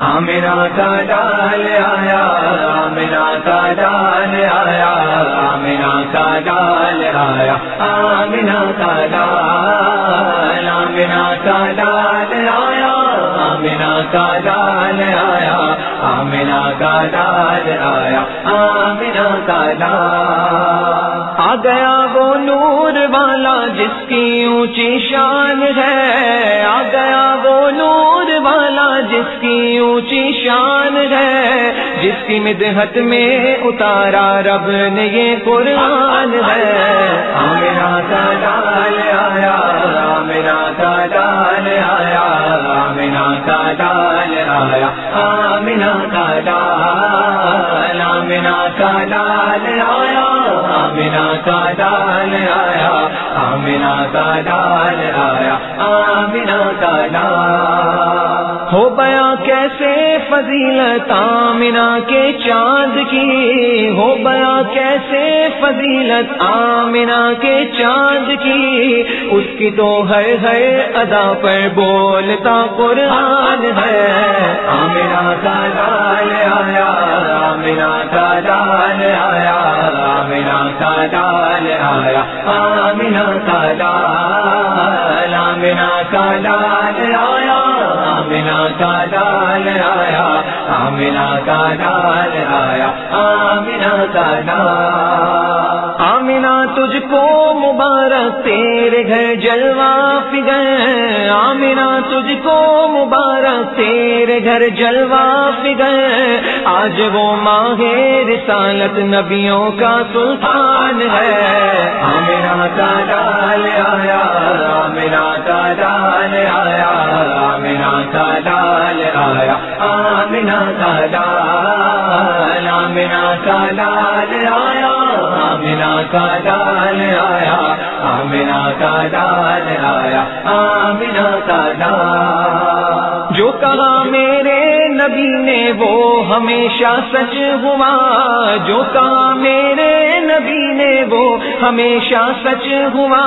آمنا کا ڈال آیا آمنا کا ڈال آیا آمنا کا ڈال آیا آمنا کا ڈال آمنا کا ڈال آیا آمنا کا ڈال آیا آمنا کا ڈال آیا آمنا کا ڈال آ گیا وہ نور والا جس کی اونچی شان ہے، آ گیا وہ نور والا جس کی اونچی شان ہے، جس کی مدحت میں اتارا رب نے یہ قرآن ہے۔ ہاں، آمنا کا ڈال آیا ہاں، آمنا کا ڈال آیا ہاں، آمنا کا ڈال آیا۔ آمنا کا ڈال آمنا کا ڈال آیا۔ آمنا کا ڈال آیا آمنا کا ڈال آیا۔ فضیلت آمنا کے چاند کی، ہو بیا کیسے فضیلت آمنا کے چاند کی؟ اس کی تو ہر ہر ادا پر بولتا قرآن ہے۔ آمنا کا ڈال آیا آمنا کا ڈال آیا آمنا کا ڈال آیا آمنا کا ڈال آمنا کا ڈال آیا۔ آمنا کا ڈال آیا آمنا کا ڈال آیا آمنا کا ڈال آمنا تجھ کو مبارک، تیرے گھر جلوا فگر آمنا تجھ کو مبارک، تیرے گھر جلوا فگر آج وہ ماہ رسالت نبیوں کا سلطان ہے۔ ڈال آمنا کا ڈال آمنا کا ڈال آیا آمنا کا ڈال آیا آمنا کا ڈال آیا آمنا کا ڈال جو کہا میرے نبی نے وہ ہمیشہ سچ ہوا، جو کہا میرے نے وہ ہمیشہ سچ ہوا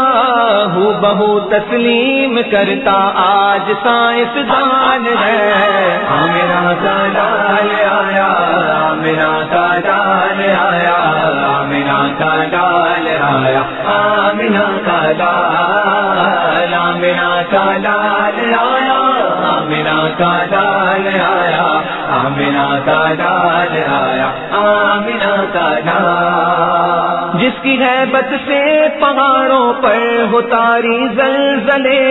ہو بہو تسلیم کرتا آج سائنس دان ہے۔ میرا کا ڈال آیا میرا کا ڈال آیا میرا کا ڈال آیا آمنا کا ڈال آمنا کا ڈال آیا آمنا کا ڈال آیا آمنا کا ڈال آیا آمنا کا ڈال جس کی ہے بت سے پہاڑوں پر ہو تاری زلزلے،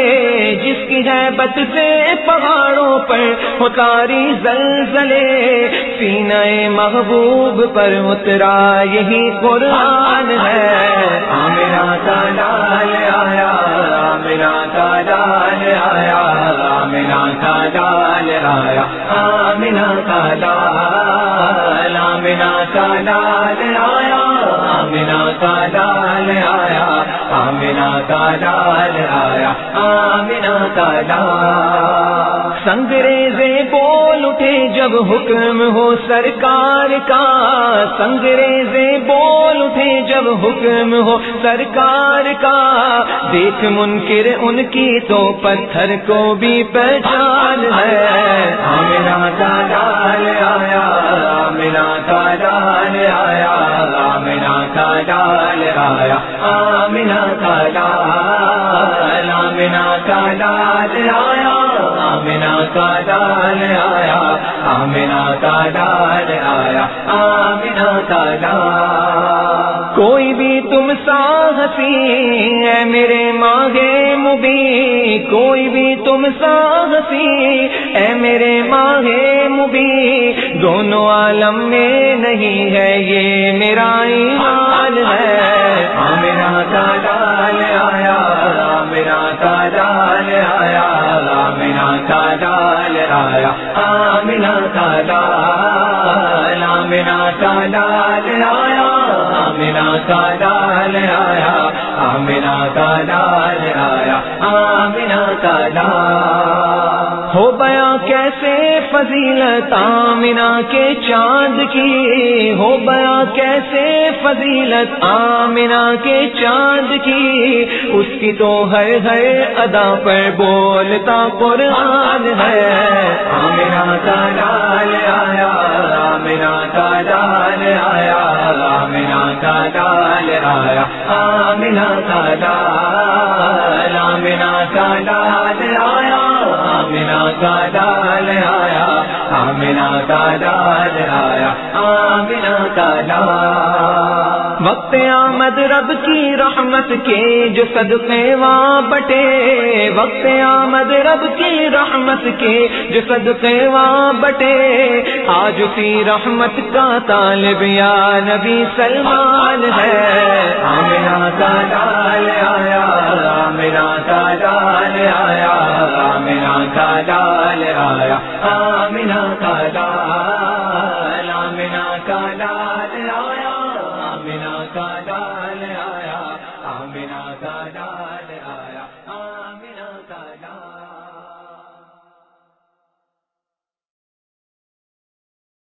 جس کی ہے بت سے پہاڑوں پر ہو تاری زلزلے، سینہ محبوب پر اترا یہی قرآن ہے۔ آمنا کا ڈال آیا، آمنا کا ڈال آیا، آمنا کا ڈال آیا، آمنا کا ڈال آمنا کا ڈال آیا۔ آمنا کا ڈال آیا آمنا کا ڈال آیا آمنا کا ڈال سنگریزے بول اٹھے جب حکم ہو سرکار کا۔ سنگریزے بول اٹھے جب حکم ہو سرکار کا۔ دیکھ منکر ان کی تو پتھر کو بھی پہچان ہے۔ آمنا کا ڈال ڈال آیا آمنا کا ڈال آمنا کا ڈال آیا آمنا کا ڈال آیا آمنا کا ڈال آیا آمنا کا ڈال کوئی بھی تم سا ہنسی ہے میرے ماگے مبی کوئی بھی تم سا ہنسی اے میرے ماگے مبی دونوں عالم میں نہیں ہے یہ میرا کا ڈال آیا آمنا کا ڈال آیا آمنا کا ڈال آیا آمنا کا ڈال آمنا کا ڈال آیا آمنا کا ڈال آیا آمنا کا ڈال آیا آمنا کا ڈال ہو کیسے فضیلت آمنا کے چاند کی ہو بیا کیسے فضیلت آمنا کے چاند کی اس کی تو ہر ہر ادا پر بولتا قرآن ہے آمنا کا لال آیا آمنا کا لال آیا آمنا کا لال آیا آمنا کا لال آمنا کا لال آیا۔ آمنا کا لال آیا آمنا کا لال وقت آمد رب کی رحمت کے جو صدقے وہاں بٹے۔ وقت آمد رب کی رحمت کے جو صدقے وہاں بٹے۔ آج اسی رحمت کا طالب یا نبی سلمان ہے۔ آمنا کا لال آیا لال آیا۔ آمنا کا ڈال آمنا کا لال آیا۔ آمنا کا ڈال آیا۔ آمنا کا ڈال